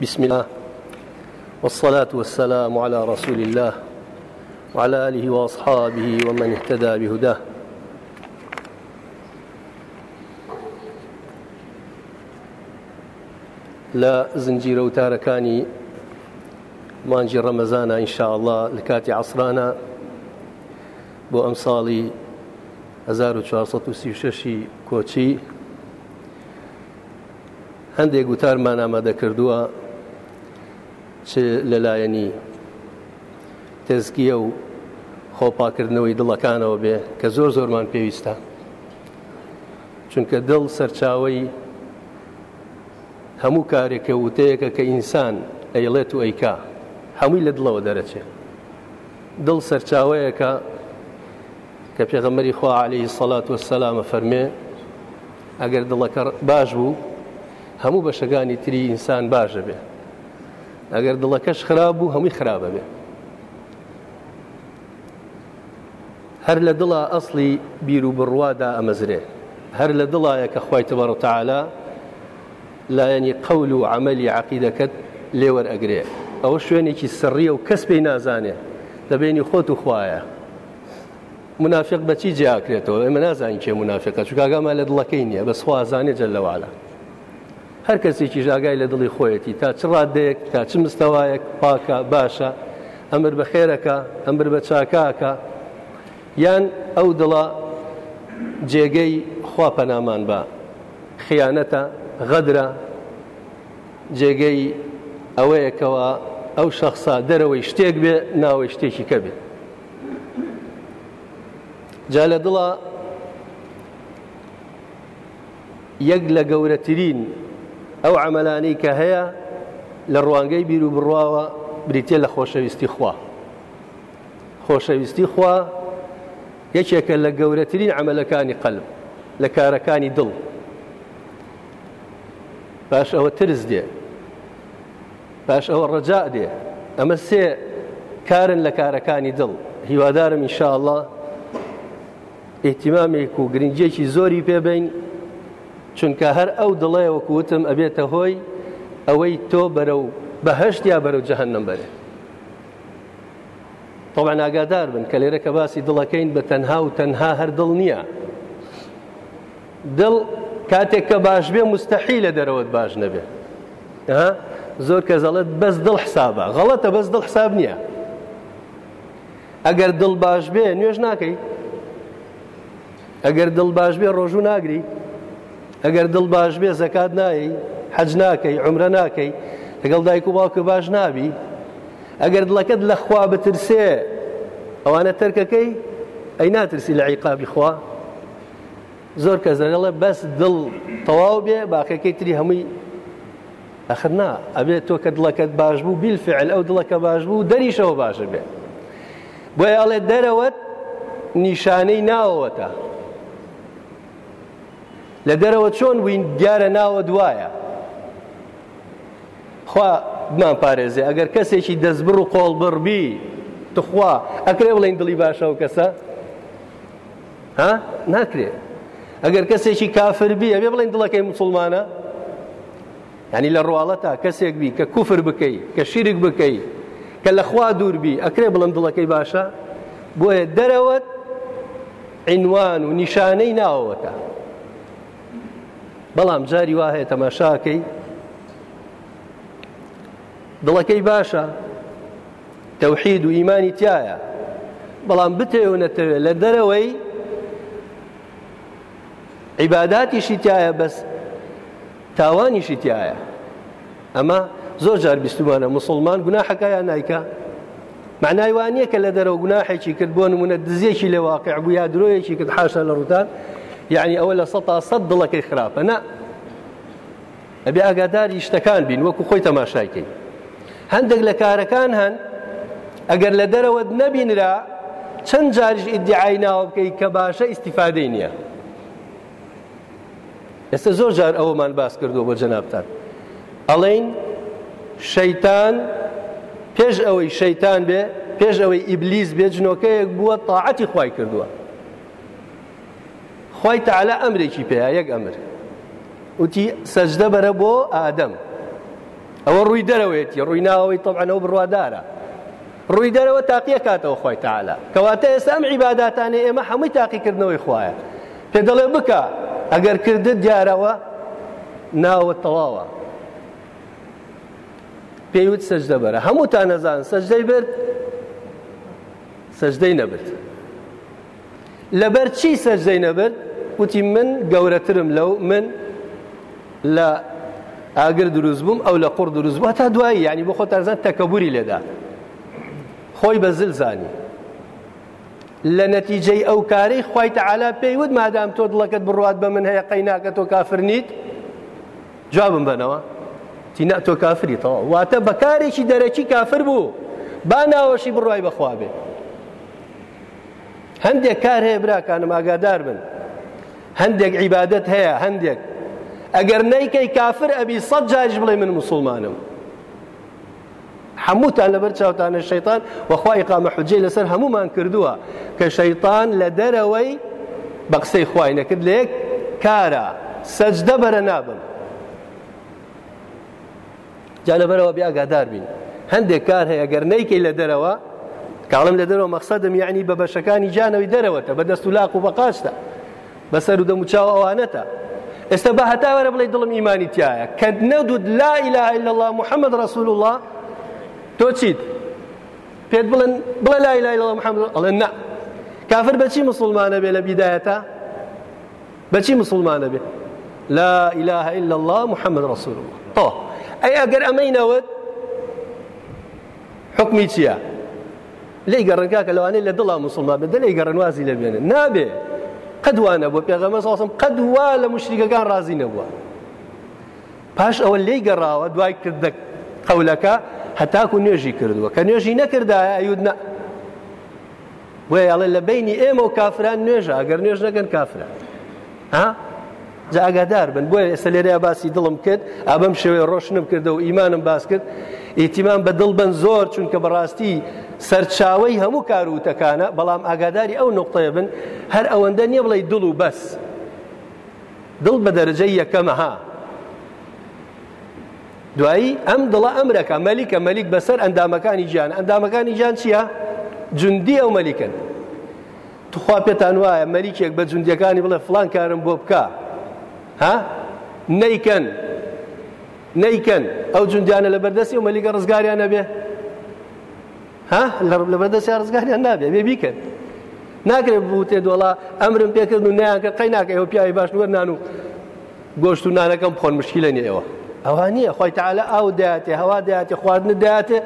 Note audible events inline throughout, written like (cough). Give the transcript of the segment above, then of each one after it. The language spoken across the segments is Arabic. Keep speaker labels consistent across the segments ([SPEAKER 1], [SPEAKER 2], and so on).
[SPEAKER 1] بسم الله والصلاة والسلام على رسول الله وعلى آله وأصحابه ومن اهتدى بهداه. لا زنجير وتاركاني مانجی ڕەمەزانە ئینشاءله لە کاتی عسرانە بۆ ئەم ساڵی 1436 کۆچی هەندێک وتارمان ئامادە چ لەلایەنی تێزگیە و خۆپاکردنەوەی دڵەکانەوە بێ کە زۆر زۆرمان پێویستە. چونکە دڵ سەرچاوی هەموو کارێکە وتەیەکە کە ئینسان ئەیڵێت و ئەیکا هەمووی لە دڵەوە دەرەچێت دڵ سەرچاوەیەکە کە پێغەمەری خوا عليهەی سەڵات و سەلامە فەرمێ ئەگەر دڵەکە باش بوو هەموو بەشەکانی تری ئینسان باشە بێ. ئەگەر دڵەکەش خراپ بوو هەمووی خراپە بێ. هەر لە دڵە ئەسلی بیر و بڕوادا ئەمەزرێ. هەر لە دڵایە کە خی تبەڕتەعالا لایەنی قەول و عملی عقیدەکەت لێوەرئەگرێ ئەوە شوێنێکی سڕیە و کەس پێی نازانێ. دەبێنی خۆت و خوایە. منافق بەچی جیاکرێتەوە؟ ئێمە نازانین کێ منافقە چکاگامان لە دڵەکەی نییە بە سوازانێ جە لەوالا. هەر کەسێکی ژاگای لە دڵی خۆیەتی تا چ ڕادەیەک تا چ مستەوایەک پاکە باشە ئەمر بە خێرەکە ئەمر بە چاکاکە. یان ئەو دڵە جێگەی خوا پەنامان بە خیانەتە غەدرە جێگەی ئەوەیەکەوە ئەو شخصا دەرەوەی شتێک بێ ناوەی شتێکی کە بێت جا لە دڵە یەک لە گەورەترین ئەو عملانەی کە هەیە لە ڕوانگەی بیر و بڕواوە بریتێ لە خۆشەویستی خوا. خۆشەویستی خوا لە گەورەترین عملەکانی قەلب لە کارەکانی دڵ. باش ئەوە ترس دێ باش ئەوە ڕەجا دێ. ئەمە سێ کارن لە کارەکانی دڵ. هیوادارم ئینشاءله ئیتیمامێک و گرنجێکی زۆری پێبین چونکە هەر ئەو دڵێ وەکوتم ئەبێتە هۆی ئەوەی تۆ بەرە و بەهشت یا بەرەو جەهنم بەرێ. طبعا ئاگادار بن کە لێرە کە باسی دڵەکەین بە تەنها و تەنها هەر دڵ نییە. دڵ کاتێک کە باش بێ مستحی لە دەرەوەت باش نەبێ. زۆر کە زەڵت بەس دڵ حسابە. غەڵەتە بەس دڵ حساب نییە. ئەگەر دڵ باش بێ نوێژ ناکەی. ئەگەر دڵ باش بێ ڕۆژوو ناگری. ئەگەر دڵ باش بێ زەکات نایی حەج ناکەی عمرە ناکەی لەگەڵ دایک و باوکە باش نابی. ئەگەر دڵەکەت لە خوا بترسێ ئەوانە تەرکەکەی ئەی ناترسی لە عیقابی خوا. زۆر کە زەرەڵە بەس دڵ تەواو بێ باقەکەی تری هەمووی ئەخنا ئەبێت تۆ کە دڵەکەت باش بوو بیلفعل ئەو دڵەکە باش بوو دەریشەوە باشە بێ. بۆی ئەڵێ دەرەوەت نیشانەی ناوەتە لە دەرەوە چۆن وین دیارە ناوە دوایە؟ خوا بمان پارێزێ ئەگەر کەسێکی دەستبڕ و قۆڵ بڕبی تخوا ئەکرێ بڵین دڵی باشە و کەسە؟ ها؟ ناکرێ. ئەگەر کەسێکی کافر بی ئەبێ بڵین دڵەکەی مسلمانە؟ ینی لە ڕواڵەتا کەسێک بی کە کوفر بکەی کە شیرک بکەی کە لە خوا دوور بی ئەکرێ بڵم دڵەکەی باشە؟ بۆیە دەرەوەت عینوان و نیشانەی ناوەتە بەڵام جاری وا هەیە تەماشاکەی. دڵەکەی باشە تەوحید و ئیمانی تایە. بەڵام بتێونەتەوێت لە دەرەوەی عیباداتیشی تایە بەس تاوانیشی تایە. ئەمە زۆر جار بیستمانە مسلمان گوناحەکەیان نیکە معنای وانە کە لە دەرەوە گوناحێکی کرد بۆ نمونە دزیێکی لە واقع بوو یا درۆیەکی کرد حاشا لە ڕوتان. سەد دڵەکەی خراپە نە ئەبێ ئاگاداری شتەکان بین وەکو خۆی تەماشایکەی هەندێک لە کارەکان هەن ئەگەر لە دەرەوە نەبینرا چەند جاریش ئیدعای ناوە بکەی کە باشە ئیسیفادەی نییە ئێستا زۆر جار ئەوەمان باس کردو بۆ جەنابتان ئەڵێن شەیتان پێش ئەوەی شەیتان بێ پێش ئەوەی ئیبلیس بێ جنۆکەیەک بووە تاعەتی خوای کردووە خی تەعالا ئەمرێکی پێیا یەک ئەمر. وتی سەجدە بەرە بۆ ئادەم. ئەوە ڕووی دەرەوێتی ڕووی ناوەی تەبعەوە بڕوادارە. ڕووی دەرەوە تاقیە کاتەوە خۆی تاالە کەواتە ئێستا ئەم عیباداتانێ ئێمە هەمووی تاقیکردنەوەی خوایە پێ دەڵێ بکە ئەگەر کردت دیارەوە ناوە تەواوە. پێیوت سەجدە بەرە. هەموو تا نەزان سەجدەی برد سەجدەی نەبرد. لەبەر چی سەجدەی نەبرد؟ وتی من گەورەترم لەو من لە ئاگر دروست بووم ئەو لە قوڕ دروست بووە تا دوایی ینی بۆ خۆ تازان تەکەبوری لێدا خۆی بە زل زانی لە نەتیجەی ئەو کارەی خوای تەعالا پێیوت مادام تۆ دڵەکەت بڕات بە من هەیە قەیناکە تۆ کافر نیت جوابم بنەوە تینا تۆ کافری تەوا واتە بەکارێکی دەرەکی کافر بوو با ناوەشی بڕای بەخوا بێ هەندێک کار هەیە براکانم ئاگادار هەندێک عیبادت هەیە هەندێک ئەگەر نەیکەی کافر ئەبی سەد جاریش من مسلمانم. هەمووتان لەبەر چاوتانە شەیتان وەخوا ئقامە حجێ لەسەر هەمومان کردووە کە شەیتان لە دەرەوەی بە قسەی خوای نەکرد لە یەک کارە سەجدە بەرە نابن جا لەبەرەوە بیاگادار بین هەندێک کار هەیە گەر نەیکەی لە دەرەوە کاڵم لە دەرەوە مەقصدم یعنی دەرەوەتە بە لاق و بەسەر و دەموچاو ئەوانەتە. ئێستا بە هەتاوەرە بڵێ دڵم ئیمانی تایە. کە نەدود لا إله إلا الله محمد رسول الله. تۆ پێت بڵێن بڵێ لا إله إلا الله محمد ئەڵێن نا. کافر بەچی مسلمانە بێ لە بیدایەتە؟ بەچی مسلمانە لا إله إلا الله محمد رسول الله. طه ئەی ئەگەر ئەمەینەوت حکمی چییە؟ لی گەڕنکاکە لەوانەیە لە دڵا مسلمان بێ دەلی گەڕنوازی لە بێنن نابێ. قەدوانە بۆ پێغەمە ساسم قەدوا لە مشریگەکان ڕازی نەبووە. پاش ئەوە لی گەڕاوە دوای کردە قەولەکە هەتاکو نوێژی کردووە. کە نوێژی نەکردایە ئەیود نە. وێ ئەڵێ لە بینی ئێمە و کافران نوێژە. ئەگەر نوێژ نەکەن کافران. ها؟ جا ئاگادار بن. بۆیە ئێستا لێرەیە باسی دڵم کرد ئابەم شێوەیە ڕۆشنم کردە و ئیمانم باس کرد. ئیهتیمام بە دڵ بن زۆر چونکە بەڕاستی سەرچاوی هەموو کاروتەکانە بەڵام ئاگاداری ئەو نقطەیە بن هەر ئەوەندە نییە بڵێ دڵ و بەس. دڵ بە دەرەجەی یەکەمەها دوایی ئەم دڵە ئەمرەکە مەلیکە مەلیک بەسەر ئەندامەکانی گیان ئەندامەکانی گیان چییە؟ جوندی ئەو مەلیکن. توخوا پێتان وایە مەلیکێک بە جوندەکانی بڵێ فلان کارم بۆ بکە. ها؟ نەیکەن. نەیکەن. ئەو جوندیانە لە بەردەستی و مەلیگە ڕزگاریان نەبێ. ها؟ لە بەردەستی ڕزگاریان نابێ. بێ بیکەن. ناکرێت بوو تێ دۆڵا ئەمرم پێکرد و نیانکە قەی ناکە ئەوە پیاوی باش وەرنان و گۆشت و نانەکەم بخۆن مشکیلە نیەوە ئەوە نییە. خۆی تعالە ئاو دایاتێ هەوا دایاتێ خواردن دایاتێ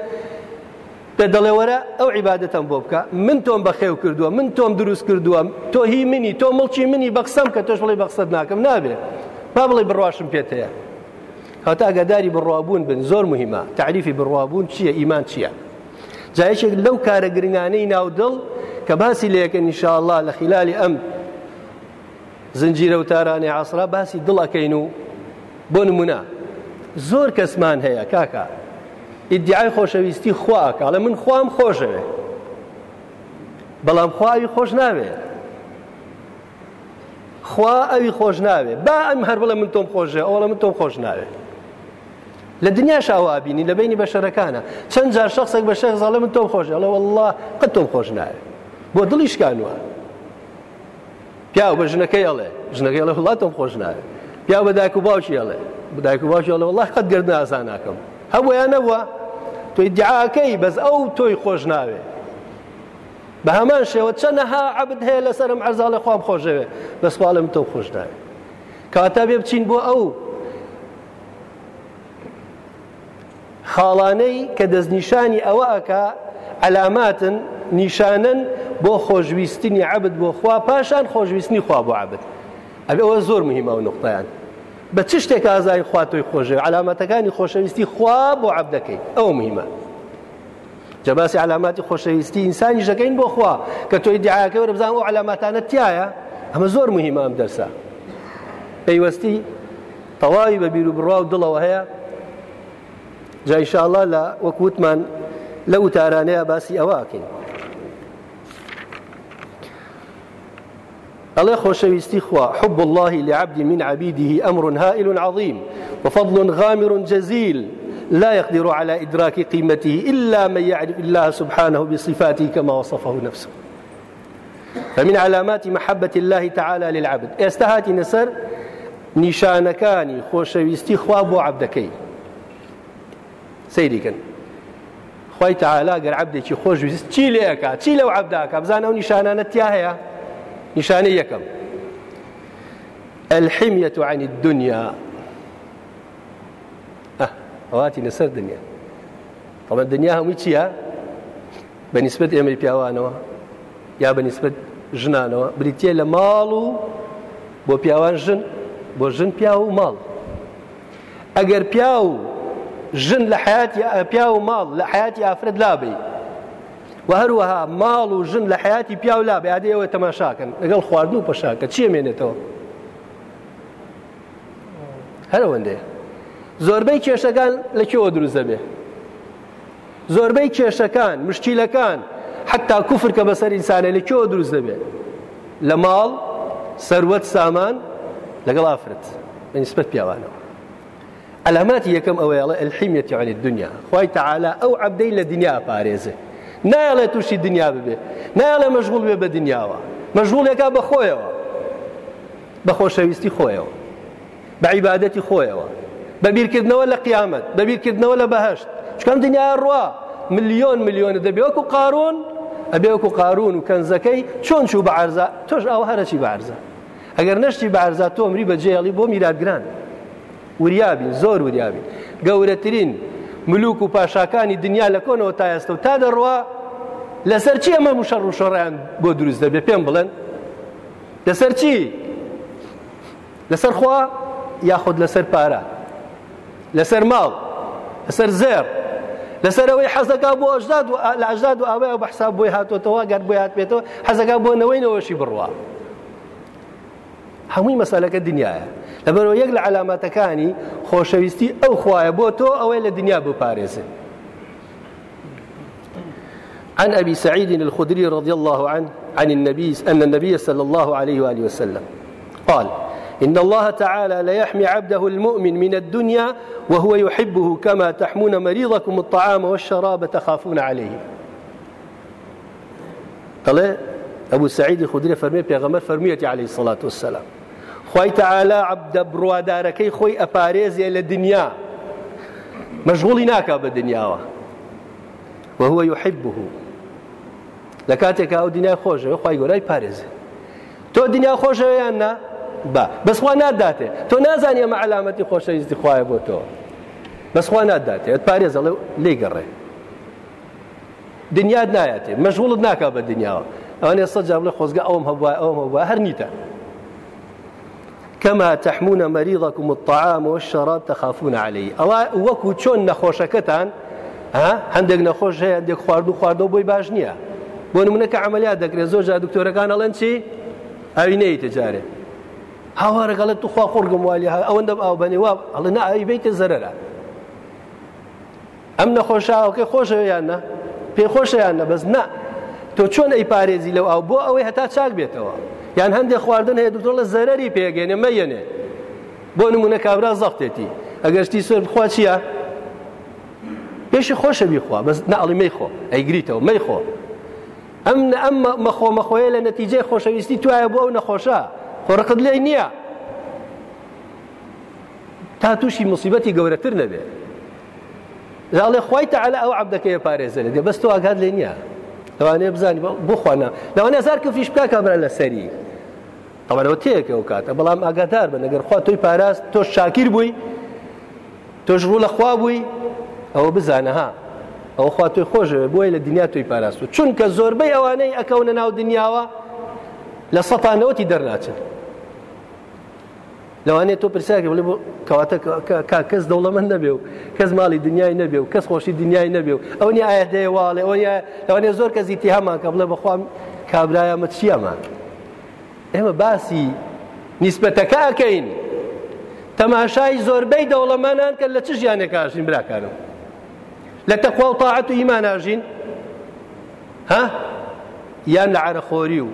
[SPEAKER 1] پێ دەڵێ وەرە ئەو عیباەتەم بۆ بکە. من تۆم بەخێو کردووە من تۆم دروست کردووە. تۆ هی منی تۆ مڵکی منی بەقسەم کە تۆش بڵێ بەقسەت ناکەم نابێت با بڵێ بڕواشم پێت هەیە هەتا ئەگەداری بڕوابوون بن زۆر مهمە تعریفی بڕوابوون چییە ئیمان چییە جایشێک لەو کارە گرنگانەی ناودڵ کە باسی لەیەکە ئینشاءالله لە خلالی ئەم زنجیرە وتارانەی عسرا باسی دڵەکەین و بۆ نمونە زۆر کەسمان هەیە کاکە ئیدعای خۆشەویستی خواکە لە من خوام خۆشەوێ بەڵام خواوی خۆش ناوێت خوا ئەوی خۆش ناوێ. با ئەم هەر بڵێ من تۆم خۆشێ ئەوڵە من تۆم خۆش ناوێت لە دنیا شاوابینی لە بینی بەشەرەکانە. چەند جار شخصێک بە شەخ زاڵە من تۆم خۆش ئەڵە والله قەت تۆم خۆش ناوێت بۆ دڵی شکانوە پیا بە ژنەکەی ئەڵێ. ژنەکەی ئەڵێ وڵاتم خۆش ناوێت پیا بە دایک و باوکی ئەڵێ. بدایک و باوکی ئەڵێ والله قەت گرد ئازان ناکەم هەبوویان نەبووە؟ تۆی دیعاکەی بەس ئەو تۆی خۆش ناوێ. بە هەمان شێوە چەنەها عبد هەیە لەسرم عرزاڵە خوام خۆشەوێ بەسپالم تۆ خۆش ناوێ کاتا بێ بچین بۆ ئەو خاڵانەی کە دەستنیشانی ئەوە ئەکا علاماتن نیشانن بۆ خۆشویستنی عبد بۆ خوا پاشان خۆشویستنی خوا بۆ عبد. ئەبێ ئەوە زۆر مهمە و نقطەیان. بە چ شتێک ئازای خواتۆی خۆشێ علامەتەکانی خۆشەویستی خوا بۆ عبدەکەی. ئەو مهمە. جەباسی علاماتی خۆشەویستی ئینسانی ژەکەین بۆ خوا کە تۆی دیعاکە وە بزان و علاماتانە تایە ئەمە زۆر مهمە ئەم دەرسە. پەیوەستی تەواوی بە بیر و بڕوا و دڵەوە هەیە. جایشاءله لە وەکووتمان لە وتارانەیە باسی ئەوواکەین الله خوشويستي خوا حب الله لعبد من عبيده أمر هائل عظيم وفضل غامر جزيل لا يقدر على إدراك قيمته إلا من يعرف الله سبحانه بصفاته كما وصفه نفسه. فمن علامات محبة الله تعالى للعبد. استهاتي نسر نیشانەکانی خۆشەویستی خوا بۆ عبدەکەی سەیریکەن خی تعالا گەر عبدێکی خۆشویست چی لێەکە چی لەو عبداکە بزانە ئەو نیشانانە تیا هەیە الحمية عن الدنيا. أه أواتي نسر دنيا. طبعا الدنيا هم چیە بەنسبت ئێمەی پیاوانەوە یا بەنسبت ژنانەوە بریتە لە ماڵ و بۆ پیاوان ژن بۆ ژن پیا و ماڵ ئەگەر پیا و ژن لە حیاتی پیا و ماڵ لە حیاتی ئافرەت لابی و هەروەها ماڵ و ژن لە حیاتی پیا و لابێ ئادەیەوە تەماشاکەن لەگەڵ خواردن و پەشاکە چی مێنێتەوە هەرەوەندێ زۆربەی کێشەکان لەکێوە دروست دەبێ؟ زۆربەی کێشەکان مشکیلەکان حتا کوفر کە بەسەر ئینسانە لەکێوە دروست دەبێت لە ماڵ سەروەت سامان لەگەڵ ئافرەت بەنسبەت پیاوانەوە. علاماتی یەکەم ئەوەیڵە الحیمەتی عن الدنيا خی تعالا ئەو عبدەی لە دنیا پارێزێ. نایڵێ تووشی دنیا ببێ. نایڵێ مەژغول بێ بە دنیاوە. مەژغولێکا بە خۆیەوە. بە خۆشەویستی خۆیەوە. بە عیبادەتی خۆیەوە. بە بیرکردنەوە لە قیامەت بە بیرکردنەوە لە بەهشت چکەم دنیا ڕوا ملیۆن ملیۆنە دەبێ وەکو قارون ئەبێ وەکو قارون و کەنزەکەی چۆن چوو بە عرزە تۆش ئەو هەرەچی بە عرزە ئەگەر نشتی بەعرزا تۆ ئەمری بە جێڵی بۆ میراگران وریابین زۆر وریابین گەورەترین ملوک و پاشاکانی دنیا لە کۆنەوە تا ئێستا و تا دەڕوا لەسەر چی ئەمە موشە ڕوشەڕیان بۆ دروست دەبێ پێم بڵێن لەسەر چی؟ لەسەر خوا یاخود لەسەر پارە لەسەر ماڵ لەسەر زێر لەسەر ئەوەی حەزەکە بۆ ئەژداد لە ئەژداد و ئاوای بە حساب بۆی هاتوۆتەوە گەر بۆی هات بێتەوە حەزەکە بۆ نەوەینەوەشی بڕوە هەمووی مەسالەکە دنیاە لەبەرەوە یەک لە علاماتەکانی خۆشەویستی ئەو خوایە بۆ تۆ ئەوەی لە دنیا عن أبي سعيد الخدري رضي الله عنه عن النبي أن النبي صلى الله عليه وآله وسلم قال إن الله تعالى لا يحمي عبده المؤمن من الدنيا وهو يحبه كما تحمون مريضكم الطعام والشراب تخافون عليه. قال أبو سعيد الخدري فرمي بيغمر فرميتي عليه الصلاة والسلام. عبدە بڕوادارەکەی خۆی ئەپارێزیە لە دنیا. مەشغوڵی ناکا بە دنیاوە. وهو يحبه. لە کاتێکا ئەو دنیای خۆشەوە خی گۆرای پارێزێ تۆ دنیا خۆشەوە یان با. بەسخوا ناداتێ. تۆ نازانی ئەمە علامەتی خۆشەویستی خوایە بۆ تۆ. بەسخوا ناداتێ. ئەت پارێزە لێ گەڕێ دنیاد نایەتێ. مەشغوڵت ناکا بە دنیاوە. ئەوانێ سەد جام لە خۆزگە ئەوم هەبووە ئەوم هەبووە. هەر نیتە. كما تحمون مريضكم الطعام والشراب تخافون عليه. ئەوە وەکو چۆن نەخۆشەکەتان هەندێک نەخۆش هەیە هەندێک خوارد و خواردەوە بۆی باش نییە. بۆ نمونەکە عملیات دەکرێت. زۆر جا دکتۆرەکان ئەڵەن چی؟ ئەوی نەیتە جارێ. هاوارەگەڵێت تو خوا خۆرگم والی ئەوەندە ئاو بەنێ وا ئەڵە نە ئەوی بیتە زەرەرە ئەم نەخۆشاوەکە خۆشەوەیان نە پێ خۆشەیان نە بەس نە تۆ چۆن ئەی پارێزی لەو ئەو بۆ ئەوەی هەتا چاک بێتەوە یان هەندێک خواردن هەیە دوتۆ لە زەرری پێگەێنێ مەیەنێ بۆ نمونە کابرا زەختێتی ئەگەشتی سەر بخوا چییە؟ پێشی خۆشە بیخوا بەس نەڵی مەیخۆ ئەیگریتەوە مەیخۆ ئەم ئەم مەخۆ مەخۆیە لە نەتیجەی خۆشەویستی توایە بۆ ئەو نەخۆشە خۆڕقت لێ نییە. تا تووشی مصیبەتی گەورەتر نەبێ. لاڵێ خی تەعاە ئەو عبدەکەی پارێزە لێ بەست تۆ ئاگات لێ نییە. لەوانەیە بزانانی بخوانا لەوانە زار کە فیش بکە کابرا لە سەری. ئەوەنەوە تێکە و کاتە. بەڵام ئاگادار بە نەگەر خوا تۆی پاراست تۆش شاکیر بووی تۆش ڕوو لە خوا بووی ئەوە بزانەها ئەوە خوا توی خۆشەوە بۆی لە دنیا توی پاراست و چونکە زۆربەی ئەوانەی ئەکەونە ناو دنیاوە لە سەپانەوەتی دەرناچن. لەوانێت تۆ پرسیاکە بڵێ بۆ کەواتە کەس دەوڵەمەند نەبێ و کەس ماڵی دنیای نەبێ و کەس خۆشی دنیای نەبێ و. ئەو نی ئایا دەیواڵێ لەوانێ زۆر کەسی تیهامان کە بڵێ بەخوام کابرایەمە چیەمان. ئێمە باسی نیسبەتەکە ئەەکەین تەماشای زۆربەی دەوڵەمانان کە لە چ ژیانێکاشین براکارم؟ لە تەخوا و تاعەت و ئیمان ئاژین؟ ها؟ یان لە عرەخۆری و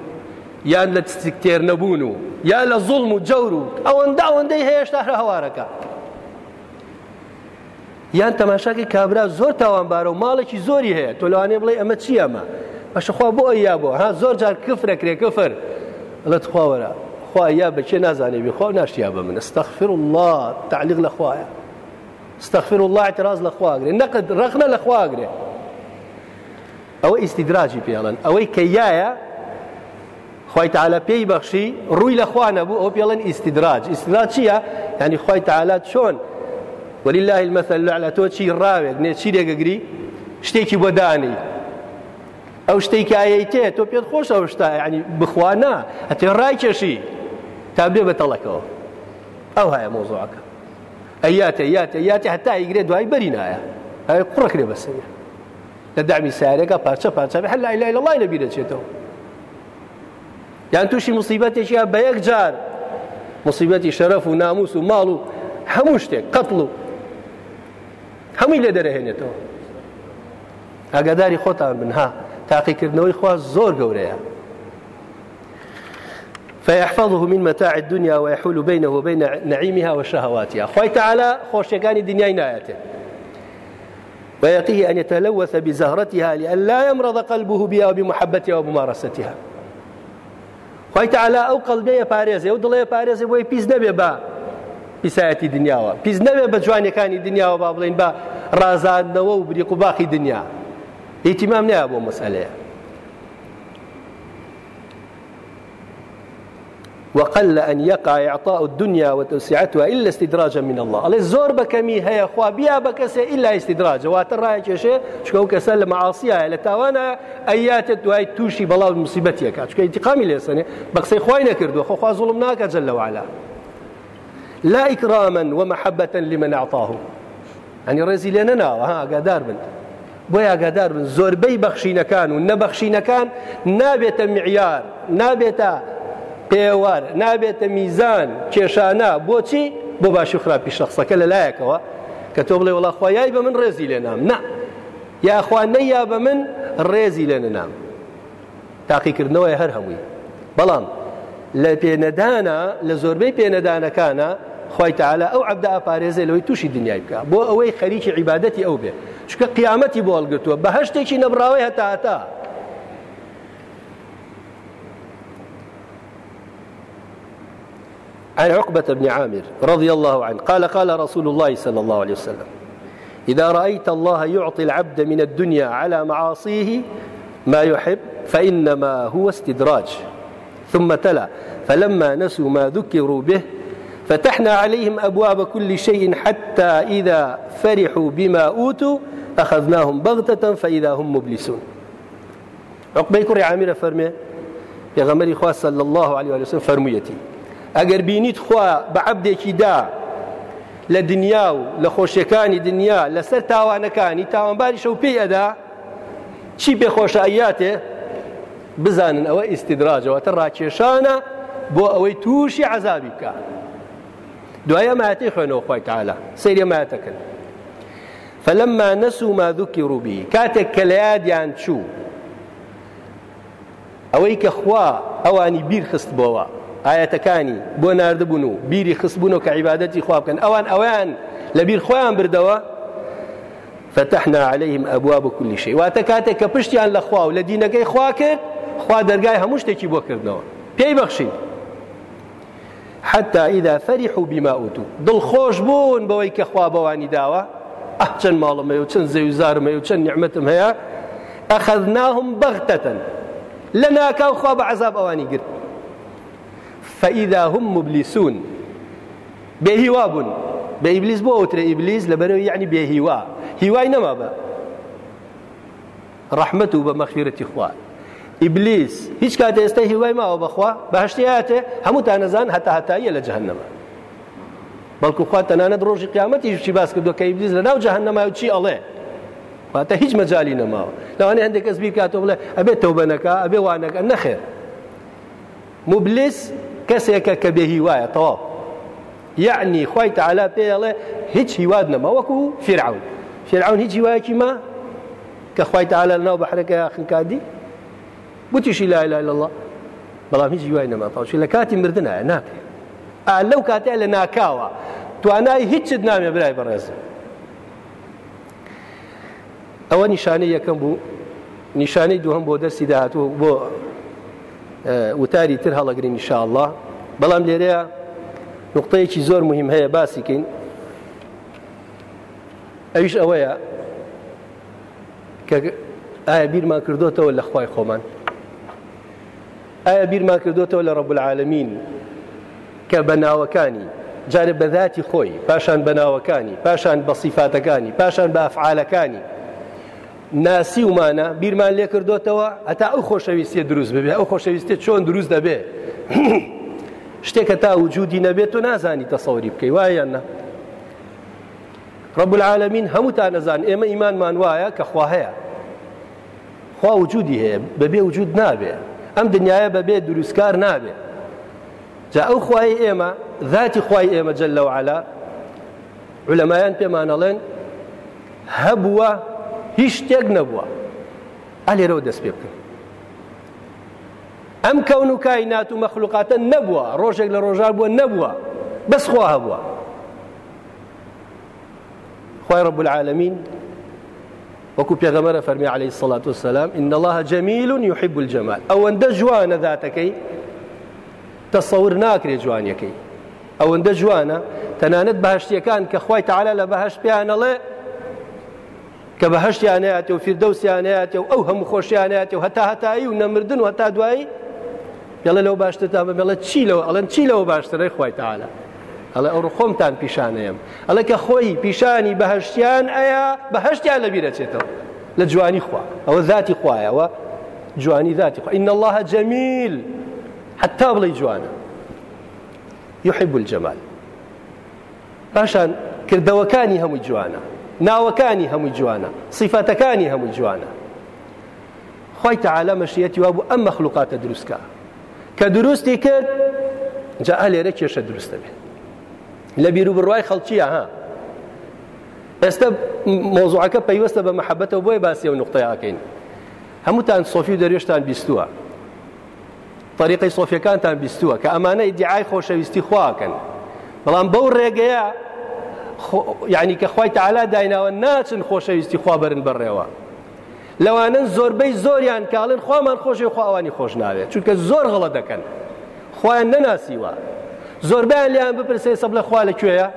[SPEAKER 1] یان لە تێر نەبوون و یا لە زوڵم و جەور و ئەوەندە ئەوەندەی هەیەشتا هەوارەکە. یان تەماشاکی کابرا زۆر تاوانبارە و ماڵێکی زۆری هەیە تۆ لەوانێ بڵێ ئەمە چی ئەمە؟ بەشەخوا بۆ ئەیا بۆ ها زۆر جار کفرەکرێ کفر. لەت خواوەرە خوا یا بچێ نازانێ بخوا ناشتیا بە من. استەغفر الله تعلیق لە خوایە استەغفر الله اعتراض لە خواگرێ نەقد ڕخنە لە خواگرێ ئەوە ئیسیدراجی پێڵن ئەوەی کە یایە تعالا پێی بەخشی ڕووی لە خوا نەبوو ئەو پێڵەن ئیسیدراج ئیسیدراج چییە؟ ینی خی تعالا چۆن؟ ولله المثل على تۆ چی ڕاوێک؟ نێ چی لێگەگری شتێکی بۆ دانی. ئەو شتێکی ئایتێ تۆ پێت خۆش ئەو شتا ینی بخوانا ئەتێ ڕای کێشی؟ تا بێ بە تەڵەکەەوە ئەو هەیە مۆزوعەکە ئەیاتە یاتە یاتی هەتا ئیگرێ دوای بەری نایە. هەیە قڕەکرێ بەسەر لە دامی سارێکە پارچە پارچە هەل لای لای لەڵای نەبی دەچێتەوە یان تووشی مصیبەتێکی بە یەک جار مصیبەتی شەرەف و ناموس و ماڵ و هەموو شتێک قەتڵ و هەمووی لێ دەرەهێنێتەوە. ئاگاداری خۆتان بن ها تاقیکردنەوەی خوا فيحفظه من متاع الدنيا ويحول بينه وبين نعيمها وشهواتها. خوي تعالى خوشيكاني دنياي نايته ويقيه أن يتلوث بزهرتها لأن لا يمرض قلبه بها وبمحبتها وبممارستها خۆیتەعالا ئەو قەڵبەیە پارێزێ ئەو دڵێ پارێزی بۆی پیس نەبێ بە پیسایەتی دنیاوە. پیس نەبێ بە جوانەکانی دنیاوە با بڵین بە ڕازاندنەوە و بریق و باخی دنیا. هیچیمام نیە بۆ مەسئلەیە. وقل أن يقع إعطاء الدنيا وتوسعتها إلا استدراجا من الله. الله زور بكمي هيا خوا بيا بكس إلا استدراج واتر شيء شكو كسل معاصيها إلى توانا أيات دواي توشي بلا مصيبتي كات شكو انتقامي لسنة بقسي خوينا كردو. خو خوا ظلمناك جل وعلا. لا إكراما ومحبة لمن أعطاه. يعني رزي لنا ها قدار بنت. بۆیە ئاگادار بن زۆربەی بەخشینەکان و نەبەخشینەکان نابێتە معیار نابێتە پێوار نابێتە میزان کێشانە بۆچی؟ بۆ باشی خراپی شخصەکە لە لایەکەوە کە تۆ بڵێ وڵا خوایای بە من ڕێزی لێ نام. نا. یاخوا نەیا بە من ڕێزی لێ نام تاقیکردنەوەی هەر هەمووی. بەڵام لە پێنەدانە لە زۆربەی پێنەدانەکانە خی تعالا ئەو عبدا ئاپارێزە لەوەی تووشی دنیای بکە. بۆ ئەوەی خەریکی عیباەتی ئەو بێ. چکە قیامەتی بۆ هەڵگرتووە بە هەشتێکی نەبراوی هەتا. عن عقبة بن عامر رضي الله عنه. قال قال رسول الله صلى الله عليه وسلم إذا رأيت الله يعطي العبد من الدنيا على معاصيه ما يحب فإنما هو استدراج ثم تلا فلما نسوا ما ذكروا به فتحنا عليهم أبواب كل شيء حتى إذا فرحوا بما أوتوا أخذناهم بغتة فإذا هم مبلسون. عقبة كري عامر فرمي يا غمري خواه صلى الله عليه وسلم فرميتي. ئەگەر بینیت خوا بە عبدێکی دا لە دنیا و لە خۆشیەکانی دنیا لەسەر تاوانەکانی تاوانباری شەو پێی ئەدا چی پێخۆشە ئەیاتێ بزانن ئەوە ئیسیدراجەوە تە ڕاکێشانە بۆ ئەوەی تووشی عذابی بکە. دوایە ماتی خوێنەوە خۆی تعالا سەیرە ماتەکەن فلما نسوا ما ذكروا به. كاتك كلياديان شو ئەوەی کە خوا ئەوانی بیر خست بۆەوە ئاەتەکانی بۆ نردبوون و بیری خستبوون و کە عیباەتی خوا بکەن. ئەوان ئەویان لە بیر خۆیان بردەوە. فتحنا عليهم أبواب كل شيء. واتە کاتێک کە پشتیان لە خوا و لە دینەکەی خوا کرد خوا دەرگای هەموو شتێکی بۆ کردنەوە. پێی بەخشی حتى إذا فرحوا بما أوتوا. دڵ خۆش بوون بەوەی کە خوا بەوانی داوە. ئەه چەند ماڵمە و چەند زەویزارمە و چەند نیعممەتم هەیە. ئەخەذناهم بەغتەتەن لە ناکاو خوا بە عذاب ئەوانی گرت. فإذا هم مبلسون. بهوا بن. بإبليس بو أوتر إبليس لبنو يعني بهوا هواي نما با. رحمته بمغفرة إخوان إبليس. هیچ کاتێ ئێستا هیوای ماوە بەخوا بەهشتیاتێ هەموو تانەزان هەتا هەتاییە لە جەهنەمە بەڵکو خوا تەنانەت ڕۆژی قیامەتی چی باس کردو کە ئیبلیس لە ناو جەهنەما و چی ئەڵێ واتە هیچ مەجای نەماوە لەوانێ هەندێک کەس بیر کاتۆ بڵێ ئەبێت تەوبەنەکە ئەبێ وانەکە نەخێر مبلیس کەسێکە کە بێ هیوایە تەواو یعنی خی تعالا پێڵێ هیچ هیواد نەما فرعون. فرعون هیچ هیوایەکی ما کە خی تعالا ناو بەحرەکە خنکادی بوتیشی لا إله إلا الله. بەڵام هیچ هیوای نەما تاوشی لە کاتی مردنایە ناکە لەو کاتێ لە ناکاوە توانای هیچت نامێ برای بەڕێز ئەوە نیشانەی یەکەم بوو نیشانەی دووەم بۆ دەستی داهاتوو بۆ وتاری تر هەڵەگرین نیشاءله بەڵام لێرەیە نقطەیەکی زۆر مهم هەیە باسیکەین. ئەویش ئەوەیە کە ئایا بیرمان کردوتەوە لە خی خۆمان. ئایا بیرمان کردوتەوە لە ڕەب العالمین کە بە ناوەکانی جارە بەذاتی خۆی پاشان بەناوەکانی پاشان بە سیفاتەکانی پاشان بە ئەفعالەکانی. ناسی ومانە بیرمان لێ کردوتەوە ئەتا ئەو خۆشەویستێ دروست ببێ ئەو خۆشەویستێ چۆن دروست دەبێ؟ (coughs) شتێکە تا وجودی نەبێت و نازانی تەسەوری بکەی وایە نه ڕب العالمین هەمووتان نەزان ئێمە ئیمانمان وایە کە خوا هەیە. خوا وجودی هەیە بەبێ وجود نابێ. ئەم دنیاە بەبێ دروستکار نابێ. جا ئەو خوای ئێمە ذاتی خوای ئێمە جل لەوعالا علەمایان پێمانەڵێن هەبووە هیچ شتێک نەبووە. ئەلێرەوە دەست پێ بکەن ئەم کەون و کاینات و مەخلوقاتە نەبووە ڕۆژێک لە ڕۆژار بووە نەبووە رب العالمين وەکو پێغەمەرە فەرمی عليه الصلاة والسلام إن الله جميل يحب الجمال. ئەوەندە جوانە ذاتەکەی تەسەور ناکرێ جوانیەکەی. ئەوەندە جوانە تەنانەت بەهشتیەکان کە خی تعالا لە بەهشت پیانەڵێ کە بەهشتیانەیەات و فیردەوسیانەیەات و ئەو هەموو خۆشیانەیەات و هەتا هەتایی و نەمردن و هەتا دوایی پێڵە لەو باشتر تا بەڵە چی لەوە ئەڵەن چی لەوە باشترەی خی تعالا ئەڵێ ئەو خۆمتان پیشانەیەم ئەڵە کە خۆی پیشانی بەهشتیان ئەیە بەهشتیان لەبیرەچێتەوە لە جوانی خوا. ئەوە ذاتی خوایەوە جوانی ذاتی خوا. إن الله جميل. حتى بڵی جوانە يحب الجمال. پاشان کردەوەکانی هەمووی جوانە ناوەکانی هەمووی جوانە صفاتەکانی هەمووی جوانە خی تعالا مەشیەتی وا بوو ئەم مەخلوقاتە دروستکە. کە دروستی کرد جا ئەلێرە کێشە دروستە بێت. لە بیر و بڕوای خەڵکیە ها. ئێستا مۆزوعەکە پەیوەستە بە محەبەتەوە بۆی باسی و نقطەیەکەین هەمووتان سۆفی و دەروێشتان بیستووە. طریقی سۆفیەکانتان بیستووە. کە ئەمانە ئیدعای خۆشەویستی خواکەن. بەڵام بەو ڕێگەیە یعنی کە خی تعالا دایناوە ناچن خۆشەویستی خوا بەرن بەڕێوە. لەوانن زۆربەی زۆریان کاڵن خوامان خۆشی خواوانی خۆش ناوێت. چونکە زۆر غڵە دەکەن. خۆیان نەناسیوە. زۆربیان لیان بپرسێ سەب لە خوا لەکوێیە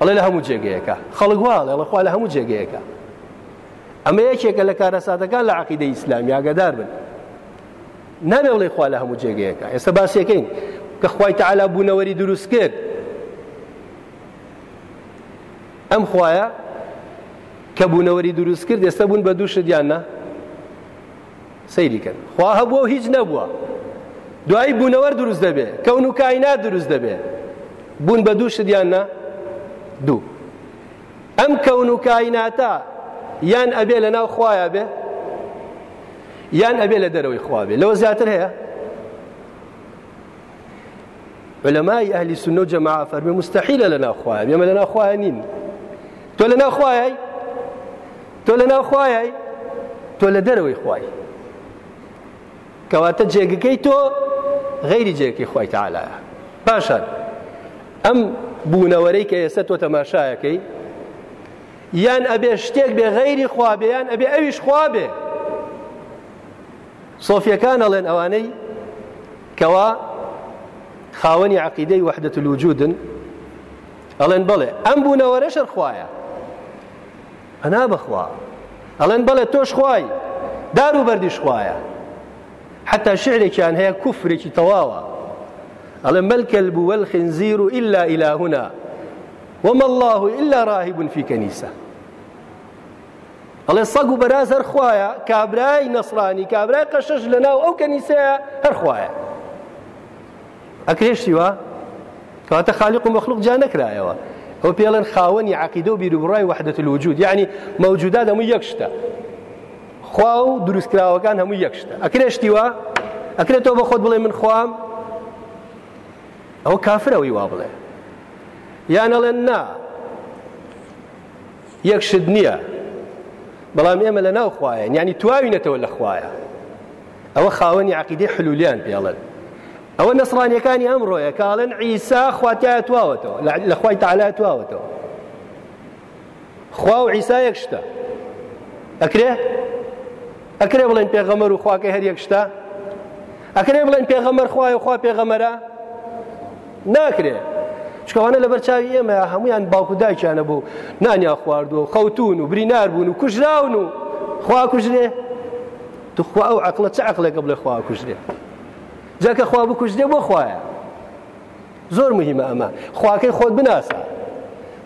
[SPEAKER 1] ئەڵێ لە هەموو جێگەیەەکە خەڵک واڵێ لە هەموو جێگەیەەکە ئەمە یەکێکە لە کارەساتەکان لە عقیدە ئیسلامی ئاگدار بن. نابێ بڵێ خوا لە هەموو جێگەیەەکە ئێستا باسیەکەین. کە خوای تەعالا بوونەوەری دروست کرد. ئەم خوایە کە بوونەوەری دروست کرد ئێستا بوون بە دوو شدیاننا سەیریکەن خوا هەبووە هیچ نەبووە. دوایی بوونەوە دروست دەبێ کەون و کاینات دروست دەبێ. بوون بە دوو شدیاننا دوو. ئەم کەون و کایناتە یان ئەبێ لە ناو خوایە بێ یان علماء أهل السنة جماعة فرمي مستحيل لنا خواه يما لنا خواه نين تۆ لە ناو خوایای تۆ لە ناو خوایای تۆ لە دەرەوەی خوای کەواتە جێگەکەی تۆ غیری جێگەکەی خی تعالایە پاشان ئەم بوونەوەرەی کە ئێستا تۆ تەماشایەکەی یان ئەبێ شتێک بێ غیری خوا بێ یان ئەبێ ئەویش خوا بێ سۆفیەکان ئەڵێن ئەوانەی کەوا خاوەنی عقیدەی وحدة الوجودن ئەڵێن بڵێ ئەم بوونەوەرەشەر خوایە هەنا بەخوا ئەڵێن بەڵێ تۆش خوای دار و خوایە. حتى شعرێکیان هەیە کوفرێکی تەواوە. ئەڵێ مەلکەلب والخنزير إلا إلهنا وما الله إلا راهب في كنيسة. ئەڵێ سەگ و بەراز خوایە کابرای نەسرانی کابرای قەشەش لەناو ئەو کەنیسەیە هەر خوایە. ئەکرێشتیوە؟ کەواتە خالق و ئەو پێڵێن خاوەنی عقیدە و بیرروبڕای وحدة الوجود. یعنی مەوجودات هەموو یەک شتە خوا و دروستکراوەکان هەموو یەک شتە ئەکرێشتیوە ئەکرێتەوە بە خۆت بڵێ من خوام ئەوە کافرەوەی وا بڵێ یان ئەڵێن نا. یەک شت نییە بەڵام ئێمە لە ناو خوایە ینی تواوینەتەوە لە خوایە ئەوە خاوەنی عقیدەی حلولیان پێڵێن ئەوە نەسرانیەکانی ئەمڕۆیە کاڵێن عیسا خواتیایە تواوەتەوە لە خی تعالا تواوەتەوە خوا و عیسا یەک شتە ئەکرێ ئەکرێ بڵێن پێغەمەر و خواکە هەر یەک شتا ئەکرێ بڵێن پێغەمەر خوای و خوا پێغەمەرە ناکرێ چکەوانە لەبەر چاوی ئێمە هەمویان باوکو دایکیانە بوو نانیا خواردووە خەوتون و برینار بوون و کوژراون و خوا کوژرێ توخوا ئەو عقلە چه عقلێکە بڵێ خوا جاکە خوا بکوژدێ بۆ خوایە. زۆر مهمە ئەمە. خواکەی خۆت بناسە.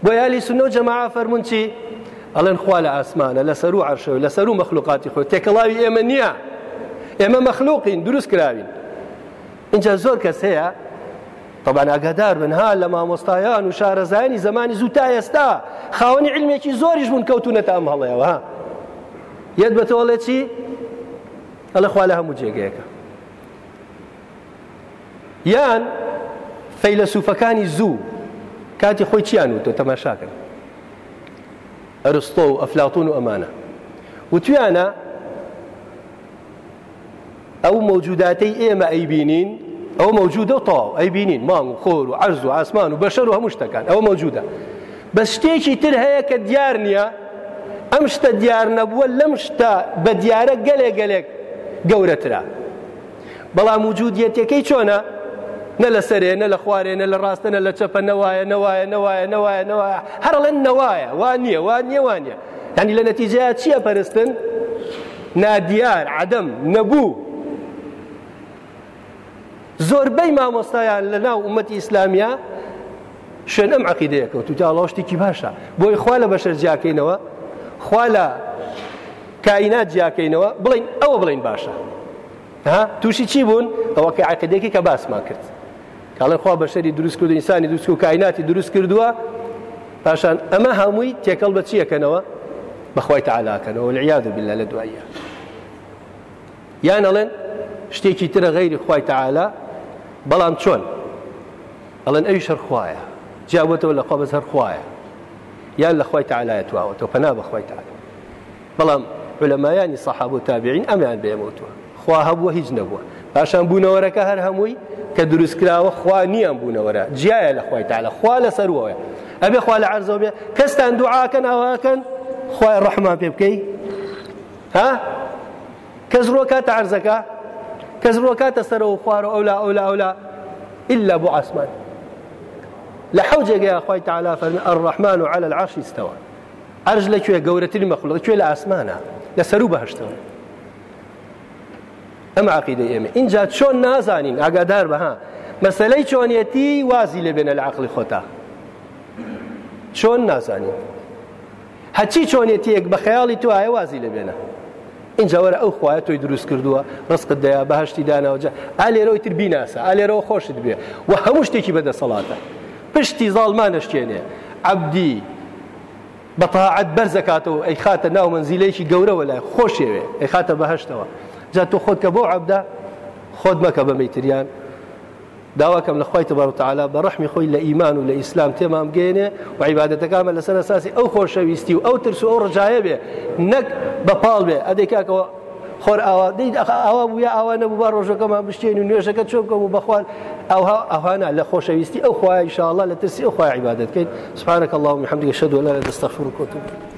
[SPEAKER 1] بۆ یالی سنۆ جەماعە فەرمونون چی ئەڵێن خوا لە ئاسمانە لەسەر و عرشەوە لەسەر و مەخلوقاتی خۆ تێکەڵاوی ئێمە نییە. ئێمە مەخلوقین دروست کراوین. اینجا زۆر طبعا ئاگادار بن ها لە مامۆستایان و شارەزایانی زمانی زوو تا ئێستا. خاوەنی علمێکی زۆریش بوون کەوتونەتە ئەم هەڵەیەوە یەت بەتەوەڵێ چی؟ ئەلە خوا لە هەموو یان فەیلسوفەکانی زوو. کاتی خۆی چیان و تۆ تەماشاکەن؟ ئەرستۆ و ئەفلاتون و ئەمانە. وتویانە ئەو مەوجوداتەی ئێمە ئەیبینین ئەو مەوجودە تاو ئەیبینین مانگ و خۆر و عرز و ئاسمان و بەشەر و هەموو شتەکان ئەوە مەوجودە. بە شتێکی تر هەیە کە دیار نییە ئەم شتە دیار نەبووە لەم شتە بە دیارە گەلێک گەلێک نە لە سەرێ نە لە خوارێ نە لە ڕاستە نە لە چەپە نەوایە نەوایە نەوایە نەوایە نەوایە. هەرڵێن نەوایە وان نییە وان نییە وان نیە ینی لە نەتیجەیە چییە پەرستن؟ نادیار عدەم نەبوو. زۆربەی مامۆستایان لە ناو ومەتی ئیسلامیە شوێن ئەم عقیدەیەکە و توجاڵەشتێکی باشە. بۆی خوا لە بەشەر جیاکەینەوە خوا لە کاینات جیاکەینەوە بڵین ئەوە بڵین باشە. تووشی چی بوون؟ ئەوە کە عقیدێکی کە باسمان کرد. کاڵێن خوا بەشەری دروست کرد ئینسانی دروست و کایناتی دروست کردووە پاشان ئەمە هەمووی تێکەڵ بە چیەکەنەوە بەخوای تعالاکەنەوە العیاذ بالله لە دوایە یان ئەڵێن شتێکی ترە غەیری خوای تعالا بەڵام چۆن ئەڵێن ئەوی شەر خوایە جیاوەتەوە لە خوا بەس هەر خوایە یان خۆی تعالایە تواوەتەوە پەنا بەخوای تعالا بەڵام علەمایانی سەحاب و تابعین ئەمیان بێمەوتوە خوا هەبووە هیچ نەبووە پاشان بوونەوەرەکە هەر هەمووی کە دروستکراوە خوا نییان بوونەوەرە. جیایە لە خۆی تعالا خوا لە سەرەوەە ئەبێ خوا لە عەرزەوە بێ کەستان دوعاکەن ئەوەکەن خوای ڕەحمان پێ بکەی. ها؟ کەس ڕۆ کاتە عەرزەکە کەس ڕۆ کاتە سەرەوە خوارە ئەولا ئەولا ئەولا. إلا بو عسمان لحوجة يا أخوي تعالى الرحمن على العرش استوى. عرش لكوێ گەورەتری مەخلوق کوێ لە ئاسمانە لە سەرو بەهشتەوە. ئەم عقیدە ئێمە. اینجا چۆن نازانین ئاگادار بەها مەسلەی چۆنیەتی وازی لێ بێنە لە عقلی خۆتا. چۆن نازانین؟ هەچی چۆنیەتیەک بە خەیاڵی تو ئاە وازی لێ بێنە. اینجا وەرە ئەو خوایە تۆی دروست کردووە ڕستقت دەیە بەهشتی داناوەجا ئالێرەوەی تر بیناسە ئالێرەوە خۆشت بێ. و هەموو شتێکی بەدەسەڵاتە پشتی زاڵمانەشتێنێ عبدی بەتاعەت بەرزەکاتەوە ئەی خاتە ناو منزیلەیەکی گەورەوە لای خۆشێوێ ئەی خاتە بەهشتەوە. جا تۆ خۆت کە بۆ عبدا خۆت مەکە بە مەیتریان داواکەم لە خۆی تبار تعالا بە ڕحمی خۆی لە ئیمان و لە ئیسلام تێمام گەێنێ و عیباەتەکانمە لەسەر ئەساسی ئەو خۆشەویستی و ئەو ترس و ئەو ڕجاایە بێ نەک بەپاڵ بێ ئەدەی کاکەوە خۆر ئاوا ئاوا بووە ئاوا نەبوو با ڕۆژەکەمان بشتێن و نوێژەکە چۆکەم و بەخوان ئەوها ئەوانە لە خۆشەویستی ئەو خوای شاءله لە ترسی ئەو خوای عیباەتکەیت سبحانك اللهم وبحمدك أشهد أن لا إله